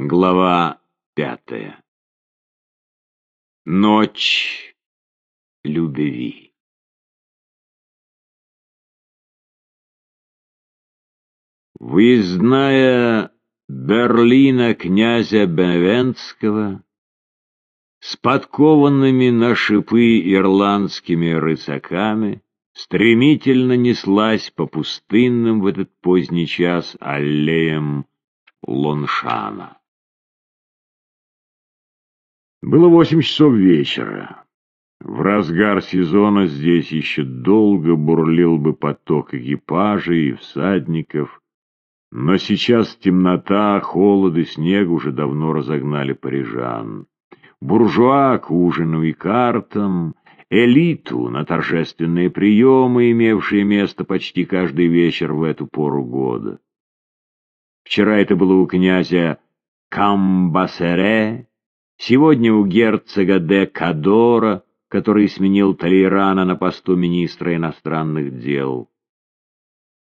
Глава пятая. Ночь любви. Выездная Берлина князя Беневентского с подкованными на шипы ирландскими рысаками стремительно неслась по пустынным в этот поздний час аллеям Лоншана. Было восемь часов вечера. В разгар сезона здесь еще долго бурлил бы поток экипажей и всадников, но сейчас темнота, холод и снег уже давно разогнали парижан. Буржуа к ужину и картам, элиту на торжественные приемы, имевшие место почти каждый вечер в эту пору года. Вчера это было у князя Камбасере, Сегодня у герцога де Кадора, который сменил Толейрана на посту министра иностранных дел.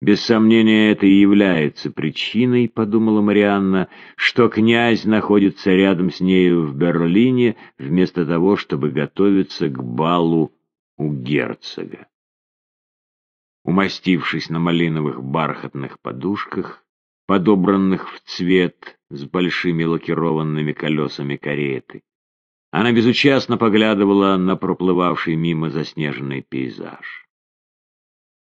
Без сомнения, это и является причиной, подумала Марианна, что князь находится рядом с нею в Берлине, вместо того, чтобы готовиться к балу у герцога. Умастившись на малиновых бархатных подушках, подобранных в цвет с большими лакированными колесами кареты. Она безучастно поглядывала на проплывавший мимо заснеженный пейзаж.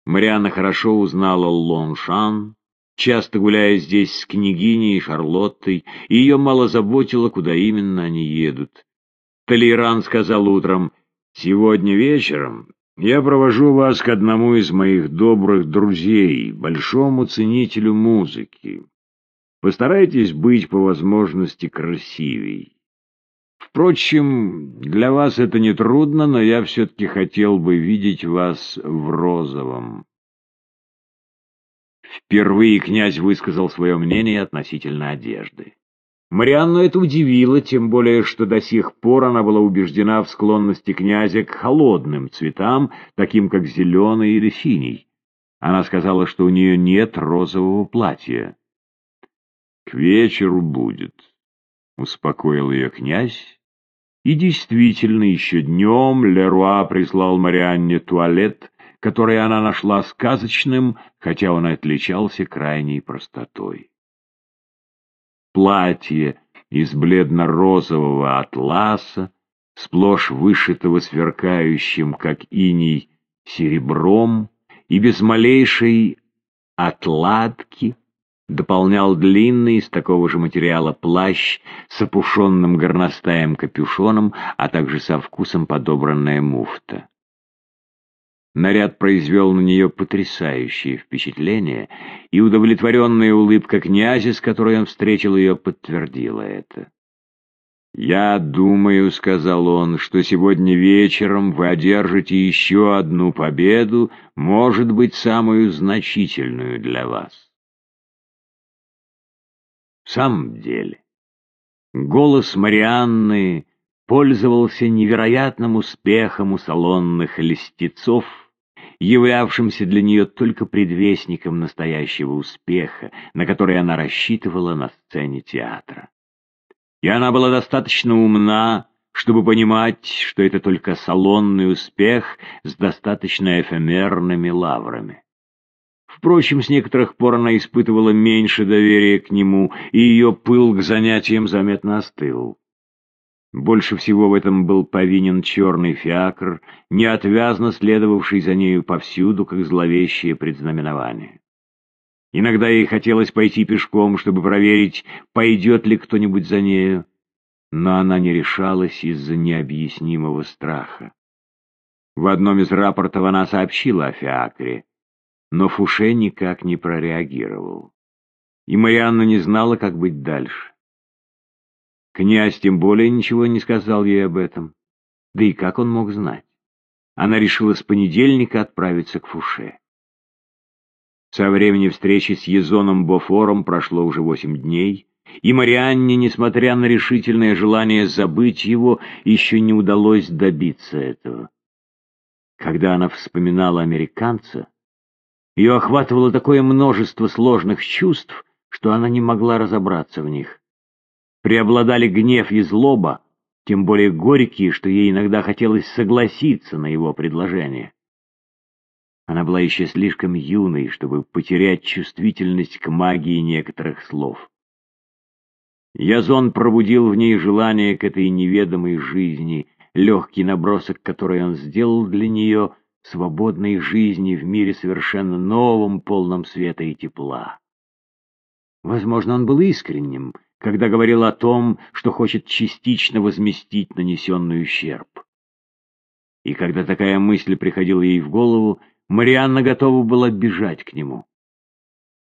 Марианна хорошо узнала Лоншан, часто гуляя здесь с княгиней и Шарлоттой, и ее мало заботило, куда именно они едут. Толейран сказал утром, «Сегодня вечером я провожу вас к одному из моих добрых друзей, большому ценителю музыки. Постарайтесь быть по возможности красивей. Впрочем, для вас это не трудно, но я все-таки хотел бы видеть вас в розовом. Впервые князь высказал свое мнение относительно одежды. Марианну это удивило, тем более, что до сих пор она была убеждена в склонности князя к холодным цветам, таким как зеленый или синий. Она сказала, что у нее нет розового платья. «К вечеру будет», — успокоил ее князь. И действительно, еще днем Леруа прислал Марианне туалет, который она нашла сказочным, хотя он отличался крайней простотой платье из бледно-розового атласа, сплошь вышитого сверкающим, как иней, серебром, и без малейшей отладки дополнял длинный из такого же материала плащ с опушенным горностаем капюшоном, а также со вкусом подобранная муфта. Наряд произвел на нее потрясающее впечатление, и удовлетворенная улыбка князя, с которой он встретил ее, подтвердила это. «Я думаю, — сказал он, — что сегодня вечером вы одержите еще одну победу, может быть, самую значительную для вас». В самом деле, голос Марианны пользовался невероятным успехом у салонных льстецов, являвшимся для нее только предвестником настоящего успеха, на который она рассчитывала на сцене театра. И она была достаточно умна, чтобы понимать, что это только салонный успех с достаточно эфемерными лаврами. Впрочем, с некоторых пор она испытывала меньше доверия к нему, и ее пыл к занятиям заметно остыл. Больше всего в этом был повинен черный фиакр, неотвязно следовавший за нею повсюду, как зловещее предзнаменование. Иногда ей хотелось пойти пешком, чтобы проверить, пойдет ли кто-нибудь за нею, но она не решалась из-за необъяснимого страха. В одном из рапортов она сообщила о фиакре, но Фуше никак не прореагировал. И Марианна не знала, как быть дальше. Князь тем более ничего не сказал ей об этом. Да и как он мог знать? Она решила с понедельника отправиться к Фуше. Со времени встречи с Езоном Бофором прошло уже восемь дней, и Марианне, несмотря на решительное желание забыть его, еще не удалось добиться этого. Когда она вспоминала американца, ее охватывало такое множество сложных чувств, что она не могла разобраться в них. преобладали гнев и злоба, тем более горькие, что ей иногда хотелось согласиться на его предложение. Она была еще слишком юной, чтобы потерять чувствительность к магии некоторых слов. Язон пробудил в ней желание к этой неведомой жизни, легкий набросок, который он сделал для нее, свободной жизни в мире совершенно новом, полном света и тепла. Возможно, он был искренним, когда говорил о том, что хочет частично возместить нанесенный ущерб. И когда такая мысль приходила ей в голову, Марианна готова была бежать к нему.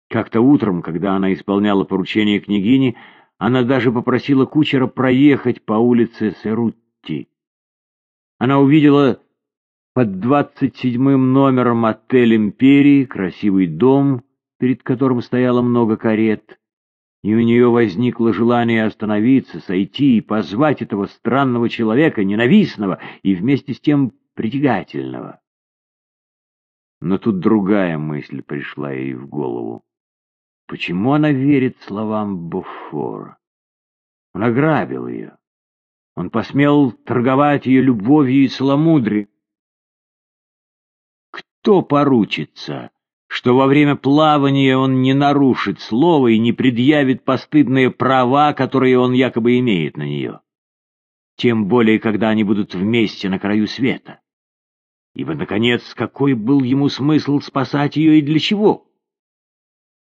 Как-то утром, когда она исполняла поручение княгини, она даже попросила кучера проехать по улице Серутти. Она увидела под двадцать седьмым номером отель «Империи» красивый дом, перед которым стояло много карет, и у нее возникло желание остановиться, сойти и позвать этого странного человека, ненавистного и вместе с тем притягательного. Но тут другая мысль пришла ей в голову. Почему она верит словам Буфора? Он ограбил ее. Он посмел торговать ее любовью и целомудрием. Кто поручится, что во время плавания он не нарушит слова и не предъявит постыдные права, которые он якобы имеет на нее? Тем более, когда они будут вместе на краю света. Ибо, наконец, какой был ему смысл спасать ее и для чего?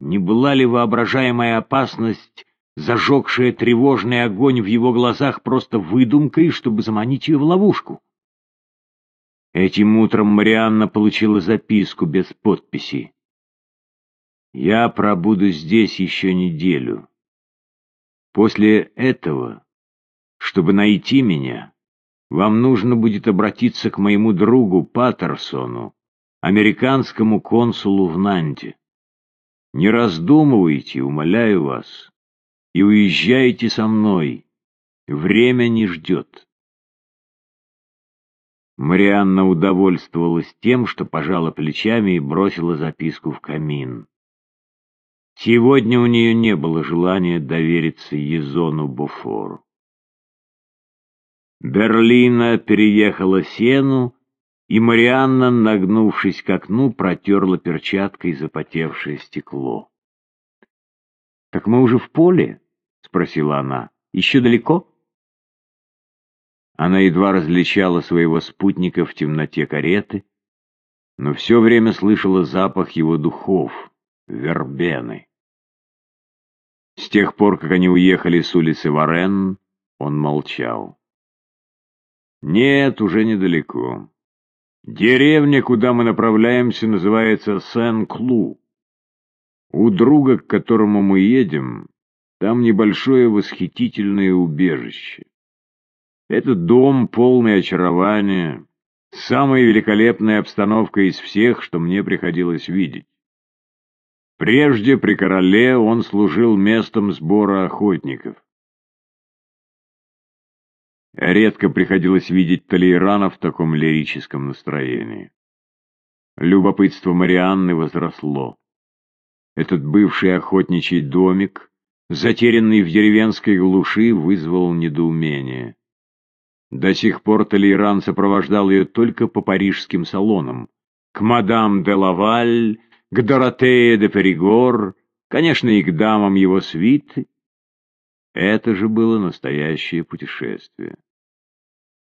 Не была ли воображаемая опасность, зажегшая тревожный огонь в его глазах, просто выдумкой, чтобы заманить ее в ловушку? Этим утром Марианна получила записку без подписи. «Я пробуду здесь еще неделю. После этого, чтобы найти меня, вам нужно будет обратиться к моему другу Паттерсону, американскому консулу в Нанте. Не раздумывайте, умоляю вас, и уезжайте со мной. Время не ждет». Марианна удовольствовалась тем, что пожала плечами и бросила записку в камин. Сегодня у нее не было желания довериться Езону Буфору. Берлина переехала Сену, и Марианна, нагнувшись к окну, протерла перчаткой запотевшее стекло. — Так мы уже в поле? — спросила она. — Еще далеко? Она едва различала своего спутника в темноте кареты, но все время слышала запах его духов, вербены. С тех пор, как они уехали с улицы Варен, он молчал. «Нет, уже недалеко. Деревня, куда мы направляемся, называется Сен-Клу. У друга, к которому мы едем, там небольшое восхитительное убежище. Это дом, полный очарования, самая великолепная обстановка из всех, что мне приходилось видеть. Прежде при короле он служил местом сбора охотников. Редко приходилось видеть Толейрана в таком лирическом настроении. Любопытство Марианны возросло. Этот бывший охотничий домик, затерянный в деревенской глуши, вызвал недоумение. До сих пор Толейран сопровождал ее только по парижским салонам. К мадам де Лаваль, к Доротее де Перигор, конечно, и к дамам его свиты. Это же было настоящее путешествие.